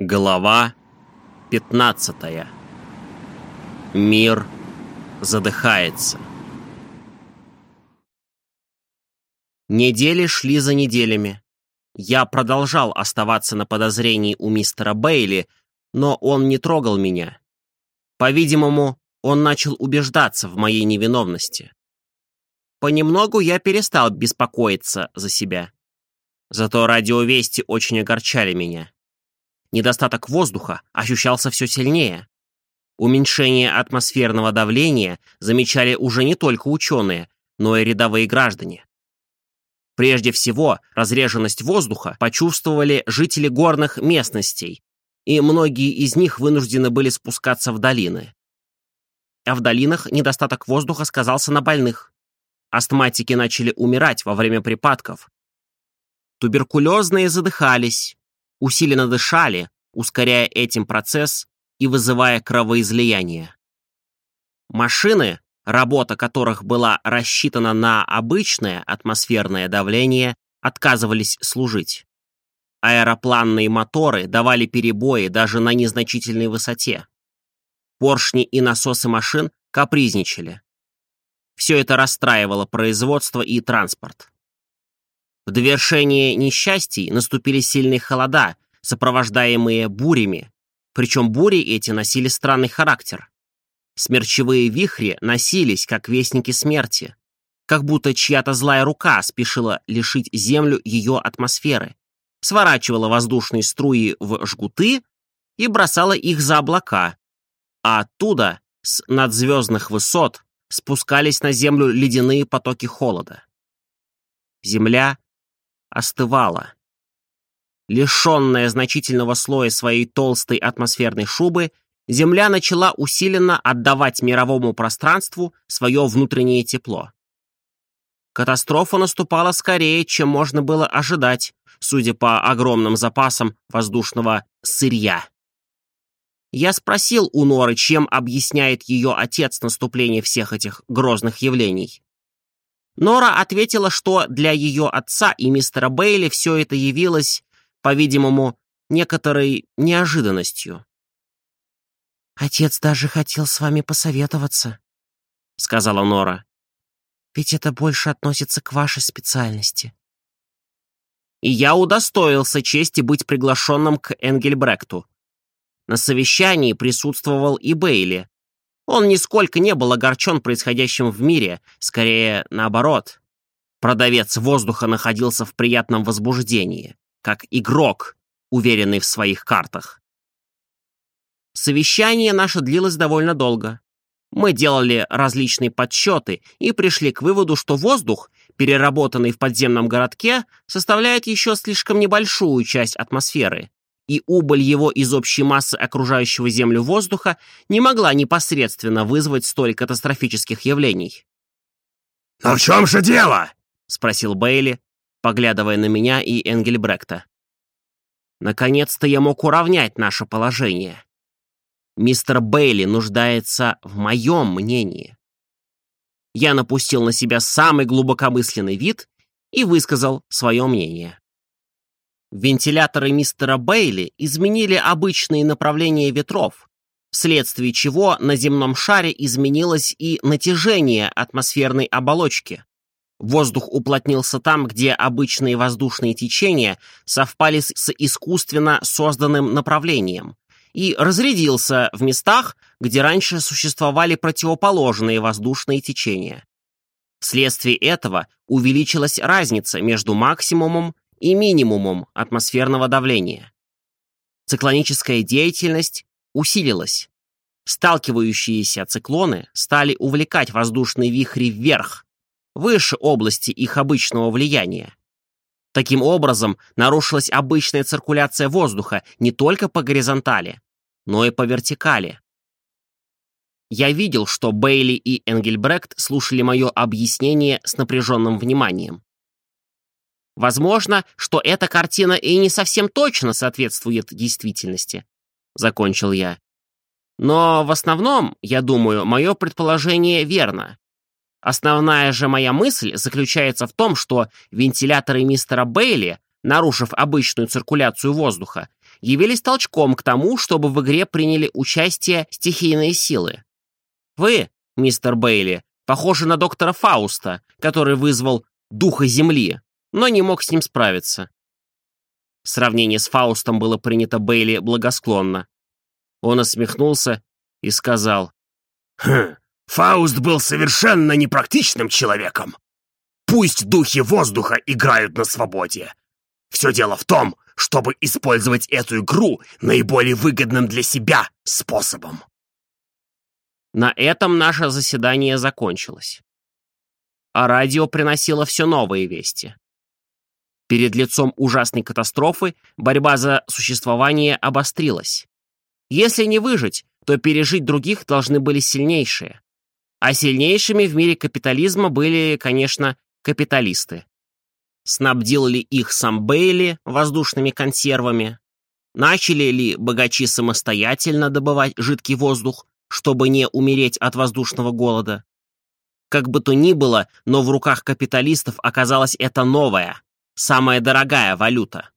Глава 15. Мир задыхается. Недели шли за неделями. Я продолжал оставаться на подозрении у мистера Бейли, но он не трогал меня. По-видимому, он начал убеждаться в моей невиновности. Понемногу я перестал беспокоиться за себя. Зато радиовести очень огорчали меня. Недостаток воздуха ощущался все сильнее. Уменьшение атмосферного давления замечали уже не только ученые, но и рядовые граждане. Прежде всего, разреженность воздуха почувствовали жители горных местностей, и многие из них вынуждены были спускаться в долины. А в долинах недостаток воздуха сказался на больных. Астматики начали умирать во время припадков. Туберкулезные задыхались, усиленно дышали, ускоряя этим процесс и вызывая кровоизлияние. Машины, работа которых была рассчитана на обычное атмосферное давление, отказывались служить. Аэропланные моторы давали перебои даже на незначительной высоте. Поршни и насосы машин капризничали. Все это расстраивало производство и транспорт. В довершение несчастий наступили сильные холода, сопровождаемые бурями, причем бури эти носили странный характер. Смерчевые вихри носились, как вестники смерти, как будто чья-то злая рука спешила лишить Землю ее атмосферы, сворачивала воздушные струи в жгуты и бросала их за облака, а оттуда, с надзвездных высот, спускались на Землю ледяные потоки холода. Земля остывала. Лишенная значительного слоя своей толстой атмосферной шубы, Земля начала усиленно отдавать мировому пространству свое внутреннее тепло. Катастрофа наступала скорее, чем можно было ожидать, судя по огромным запасам воздушного сырья. Я спросил у Норы, чем объясняет ее отец наступление всех этих грозных явлений. Нора ответила, что для ее отца и мистера Бейли все это явилось, по-видимому, некоторой неожиданностью. «Отец даже хотел с вами посоветоваться», — сказала Нора. «Ведь это больше относится к вашей специальности». И я удостоился чести быть приглашенным к Энгельбректу. На совещании присутствовал и Бейли, он нисколько не был огорчен происходящим в мире, скорее наоборот. Продавец воздуха находился в приятном возбуждении, как игрок, уверенный в своих картах. Совещание наше длилось довольно долго. Мы делали различные подсчеты и пришли к выводу, что воздух, переработанный в подземном городке, составляет еще слишком небольшую часть атмосферы, и убыль его из общей массы окружающего Землю воздуха не могла непосредственно вызвать столь катастрофических явлений. «Но в чем же дело?» — спросил Бейли, поглядывая на меня и Энгельбректа. Наконец-то я мог уравнять наше положение. Мистер Бейли нуждается в моем мнении. Я напустил на себя самый глубокомысленный вид и высказал свое мнение. Вентиляторы мистера Бейли изменили обычные направления ветров, вследствие чего на земном шаре изменилось и натяжение атмосферной оболочки. Воздух уплотнился там, где обычные воздушные течения совпали с искусственно созданным направлением, и разрядился в местах, где раньше существовали противоположные воздушные течения. Вследствие этого увеличилась разница между максимумом и минимумом атмосферного давления. Циклоническая деятельность усилилась. Сталкивающиеся циклоны стали увлекать воздушные вихри вверх, выше области их обычного влияния. Таким образом, нарушилась обычная циркуляция воздуха не только по горизонтали, но и по вертикали. Я видел, что Бейли и Энгельбрект слушали мое объяснение с напряженным вниманием. Возможно, что эта картина и не совсем точно соответствует действительности, закончил я. Но в основном, я думаю, мое предположение верно. Основная же моя мысль заключается в том, что вентиляторы мистера Бейли, нарушив обычную циркуляцию воздуха, явились толчком к тому, чтобы в игре приняли участие стихийные силы. Вы, мистер Бейли, похожи на доктора Фауста, который вызвал духа Земли, но не мог с ним справиться. Сравнение с Фаустом было принято Бейли благосклонно. Он осмехнулся и сказал, «Хм, Фауст был совершенно непрактичным человеком. Пусть духи воздуха играют на свободе. Все дело в том, чтобы использовать эту игру наиболее выгодным для себя способом. На этом наше заседание закончилось. А радио приносило все новые вести. Перед лицом ужасной катастрофы борьба за существование обострилась. Если не выжить, то пережить других должны были сильнейшие. А сильнейшими в мире капитализма были, конечно, капиталисты. Снабдил ли их сам Бейли воздушными консервами? Начали ли богачи самостоятельно добывать жидкий воздух, чтобы не умереть от воздушного голода? Как бы то ни было, но в руках капиталистов оказалась эта новая, самая дорогая валюта.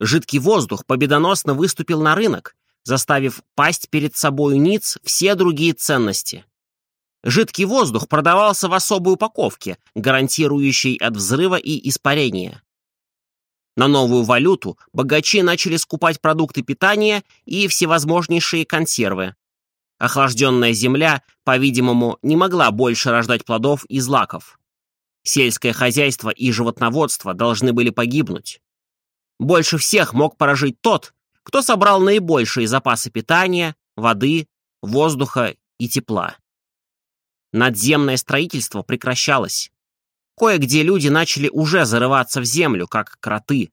Жидкий воздух победоносно выступил на рынок, заставив пасть перед собой ниц все другие ценности. Жидкий воздух продавался в особой упаковке, гарантирующей от взрыва и испарения. На новую валюту богачи начали скупать продукты питания и всевозможнейшие консервы. Охлажденная земля, по-видимому, не могла больше рождать плодов и злаков. Сельское хозяйство и животноводство должны были погибнуть. Больше всех мог поражить тот, кто собрал наибольшие запасы питания, воды, воздуха и тепла. Надземное строительство прекращалось. Кое-где люди начали уже зарываться в землю, как кроты.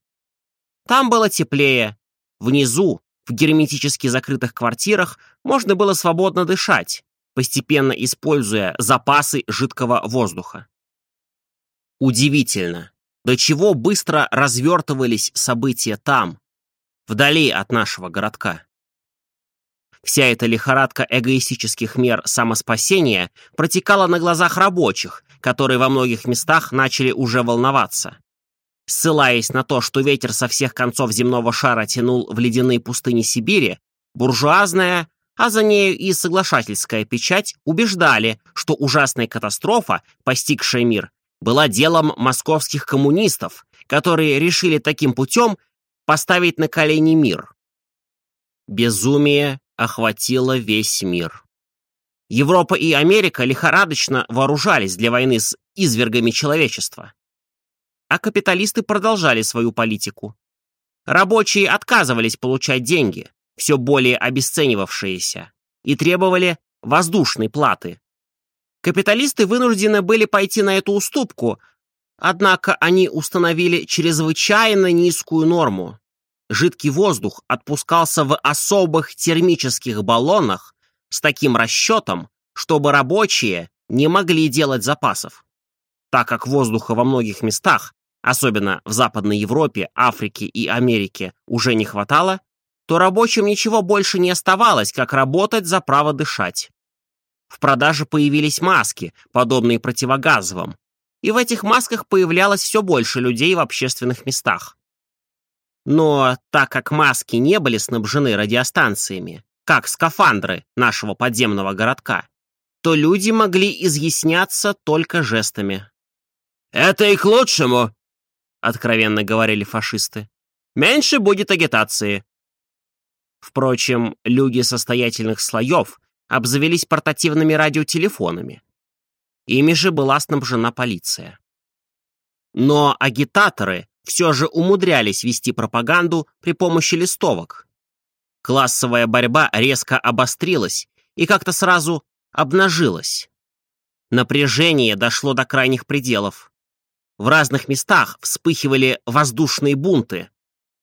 Там было теплее. Внизу, в герметически закрытых квартирах, можно было свободно дышать, постепенно используя запасы жидкого воздуха. Удивительно, до чего быстро развертывались события там, вдали от нашего городка. Вся эта лихорадка эгоистических мер самоспасения протекала на глазах рабочих, которые во многих местах начали уже волноваться. Ссылаясь на то, что ветер со всех концов земного шара тянул в ледяные пустыни Сибири, буржуазная, а за нею и соглашательская печать убеждали, что ужасная катастрофа, постигшая мир, была делом московских коммунистов, которые решили таким путем поставить на колени мир. Безумие охватило весь мир. Европа и Америка лихорадочно вооружались для войны с извергами человечества. А капиталисты продолжали свою политику. Рабочие отказывались получать деньги, все более обесценивавшиеся, и требовали воздушной платы, Капиталисты вынуждены были пойти на эту уступку, однако они установили чрезвычайно низкую норму. Жидкий воздух отпускался в особых термических баллонах с таким расчетом, чтобы рабочие не могли делать запасов. Так как воздуха во многих местах, особенно в Западной Европе, Африке и Америке, уже не хватало, то рабочим ничего больше не оставалось, как работать за право дышать. В продаже появились маски, подобные противогазовым, и в этих масках появлялось все больше людей в общественных местах. Но так как маски не были снабжены радиостанциями, как скафандры нашего подземного городка, то люди могли изъясняться только жестами. «Это и к лучшему», — откровенно говорили фашисты. «Меньше будет агитации». Впрочем, люди состоятельных слоев обзавелись портативными радиотелефонами. Ими же была снабжена полиция. Но агитаторы все же умудрялись вести пропаганду при помощи листовок. Классовая борьба резко обострилась и как-то сразу обнажилась. Напряжение дошло до крайних пределов. В разных местах вспыхивали воздушные бунты.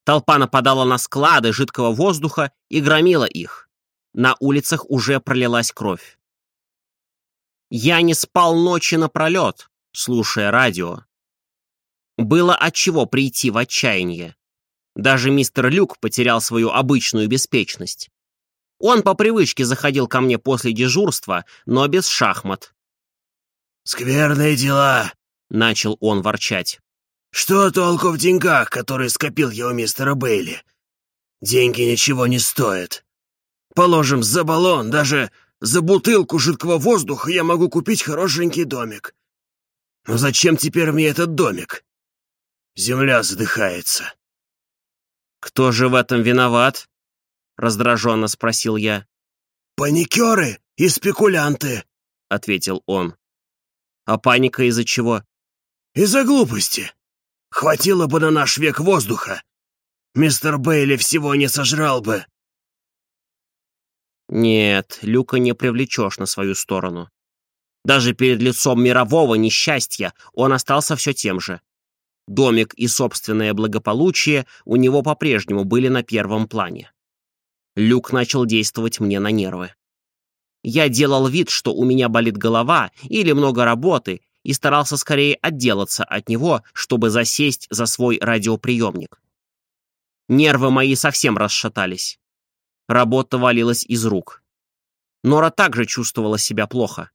Толпа нападала на склады жидкого воздуха и громила их. На улицах уже пролилась кровь. Я не спал ночи напролет, слушая радио. Было от чего прийти в отчаяние. Даже мистер Люк потерял свою обычную беспечность. Он по привычке заходил ко мне после дежурства, но без шахмат. «Скверные дела», — начал он ворчать. «Что толку в деньгах, которые скопил я у мистера Бейли? деньги ничего не стоят. Положим, за баллон, даже за бутылку жидкого воздуха я могу купить хорошенький домик. Но зачем теперь мне этот домик? Земля задыхается. «Кто же в этом виноват?» — раздраженно спросил я. «Паникеры и спекулянты», — ответил он. «А паника из-за чего?» «Из-за глупости. Хватило бы на наш век воздуха. Мистер Бейли всего не сожрал бы». Нет, Люка не привлечешь на свою сторону. Даже перед лицом мирового несчастья он остался все тем же. Домик и собственное благополучие у него по-прежнему были на первом плане. Люк начал действовать мне на нервы. Я делал вид, что у меня болит голова или много работы, и старался скорее отделаться от него, чтобы засесть за свой радиоприемник. Нервы мои совсем расшатались. Работа валилась из рук. Нора также чувствовала себя плохо.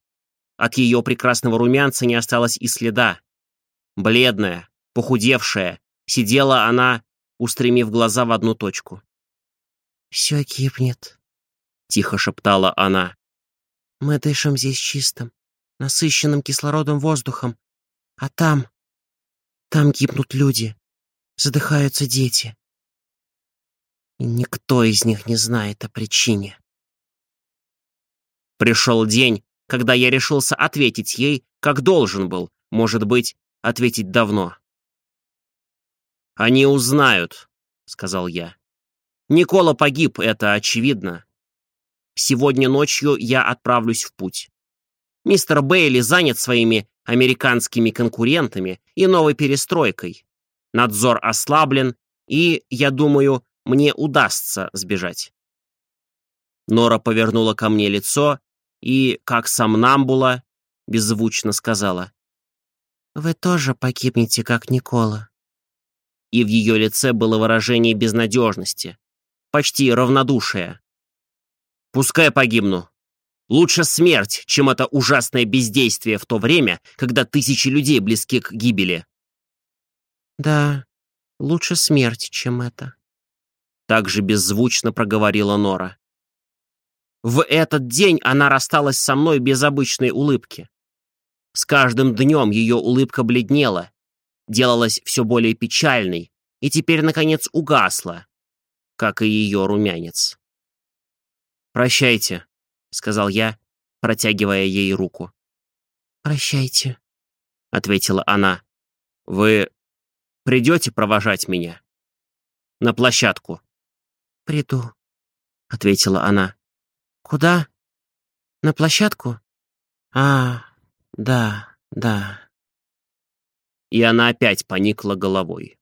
От ее прекрасного румянца не осталось и следа. Бледная, похудевшая, сидела она, устремив глаза в одну точку. «Все кипнет», — тихо шептала она. «Мы дышим здесь чистым, насыщенным кислородом воздухом, а там... там гибнут люди, задыхаются дети. И никто из них не знает о причине». Пришел день, когда я решился ответить ей, как должен был, может быть, ответить давно. «Они узнают», — сказал я. «Никола погиб, это очевидно. Сегодня ночью я отправлюсь в путь. Мистер Бейли занят своими американскими конкурентами и новой перестройкой. Надзор ослаблен, и, я думаю, мне удастся сбежать». Нора повернула ко мне лицо и, как сомнамбула, беззвучно сказала. «Вы тоже погибнете, как Никола» и в ее лице было выражение безнадежности, почти равнодушия. «Пускай погибну. Лучше смерть, чем это ужасное бездействие в то время, когда тысячи людей близки к гибели». «Да, лучше смерть, чем это», — также беззвучно проговорила Нора. В этот день она рассталась со мной без обычной улыбки. С каждым днем ее улыбка бледнела, делалась все более печальной и теперь, наконец, угасла, как и ее румянец. «Прощайте», — сказал я, протягивая ей руку. «Прощайте», — ответила она. «Вы придете провожать меня?» «На площадку». «Приду», — ответила она. «Куда? На площадку? А, да, да» и она опять поникла головой.